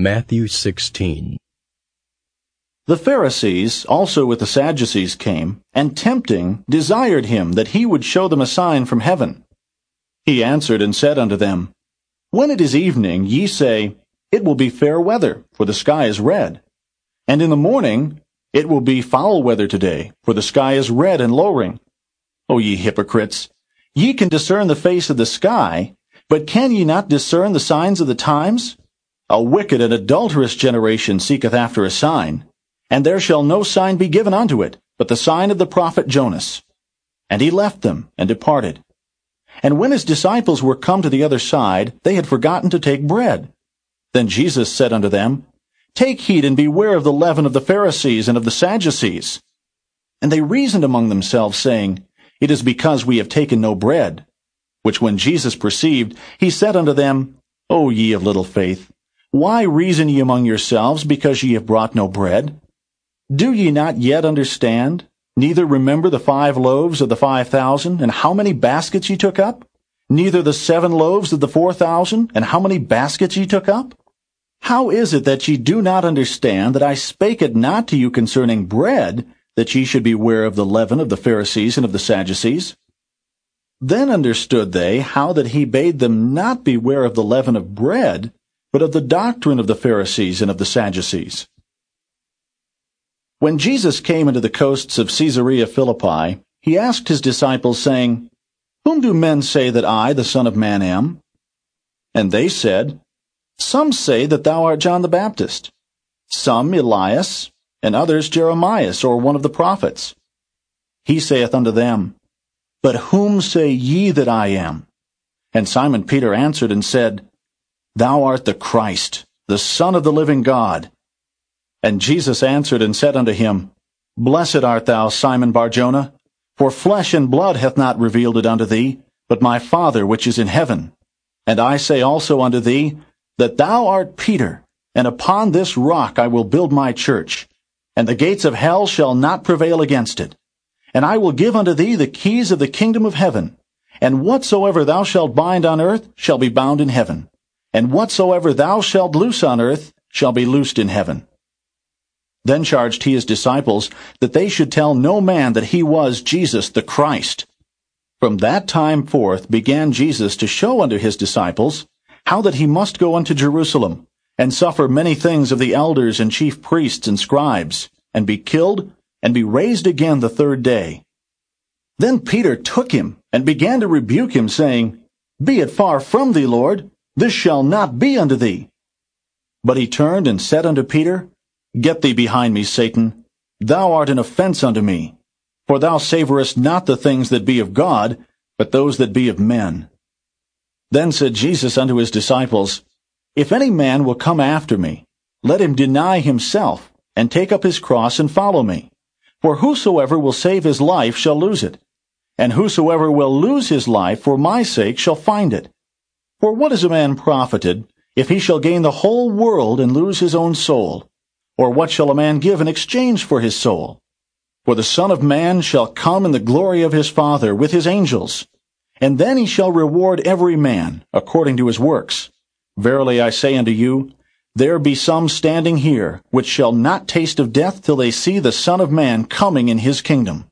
Matthew 16 The Pharisees also with the Sadducees came, and tempting desired him that he would show them a sign from heaven. He answered and said unto them, When it is evening, ye say, It will be fair weather, for the sky is red. And in the morning, It will be foul weather today, for the sky is red and lowering. O ye hypocrites, ye can discern the face of the sky, but can ye not discern the signs of the times? A wicked and adulterous generation seeketh after a sign, and there shall no sign be given unto it, but the sign of the prophet Jonas. And he left them, and departed. And when his disciples were come to the other side, they had forgotten to take bread. Then Jesus said unto them, Take heed and beware of the leaven of the Pharisees and of the Sadducees. And they reasoned among themselves, saying, It is because we have taken no bread. Which when Jesus perceived, he said unto them, O ye of little faith, why reason ye among yourselves, because ye have brought no bread? Do ye not yet understand, neither remember the five loaves of the five thousand, and how many baskets ye took up? Neither the seven loaves of the four thousand, and how many baskets ye took up? How is it that ye do not understand that I spake it not to you concerning bread, that ye should beware of the leaven of the Pharisees and of the Sadducees? Then understood they how that he bade them not beware of the leaven of bread, but of the doctrine of the Pharisees and of the Sadducees. When Jesus came into the coasts of Caesarea Philippi, he asked his disciples, saying, Whom do men say that I, the Son of Man, am? And they said, Some say that thou art John the Baptist, some Elias, and others Jeremias, or one of the prophets. He saith unto them, But whom say ye that I am? And Simon Peter answered and said, Thou art the Christ, the Son of the living God. And Jesus answered and said unto him, Blessed art thou, Simon Barjona, for flesh and blood hath not revealed it unto thee, but my Father which is in heaven. And I say also unto thee, that thou art Peter, and upon this rock I will build my church, and the gates of hell shall not prevail against it. And I will give unto thee the keys of the kingdom of heaven, and whatsoever thou shalt bind on earth shall be bound in heaven, and whatsoever thou shalt loose on earth shall be loosed in heaven. Then charged he his disciples that they should tell no man that he was Jesus the Christ. From that time forth began Jesus to show unto his disciples how that he must go unto Jerusalem, and suffer many things of the elders and chief priests and scribes, and be killed, and be raised again the third day. Then Peter took him, and began to rebuke him, saying, Be it far from thee, Lord, this shall not be unto thee. But he turned and said unto Peter, Get thee behind me, Satan. Thou art an offense unto me. For thou savorest not the things that be of God, but those that be of men. Then said Jesus unto his disciples, If any man will come after me, let him deny himself, and take up his cross and follow me. For whosoever will save his life shall lose it, and whosoever will lose his life for my sake shall find it. For what is a man profited, if he shall gain the whole world and lose his own soul? Or what shall a man give in exchange for his soul? For the Son of Man shall come in the glory of his Father with his angels, and then he shall reward every man according to his works. Verily I say unto you, there be some standing here, which shall not taste of death till they see the Son of Man coming in his kingdom.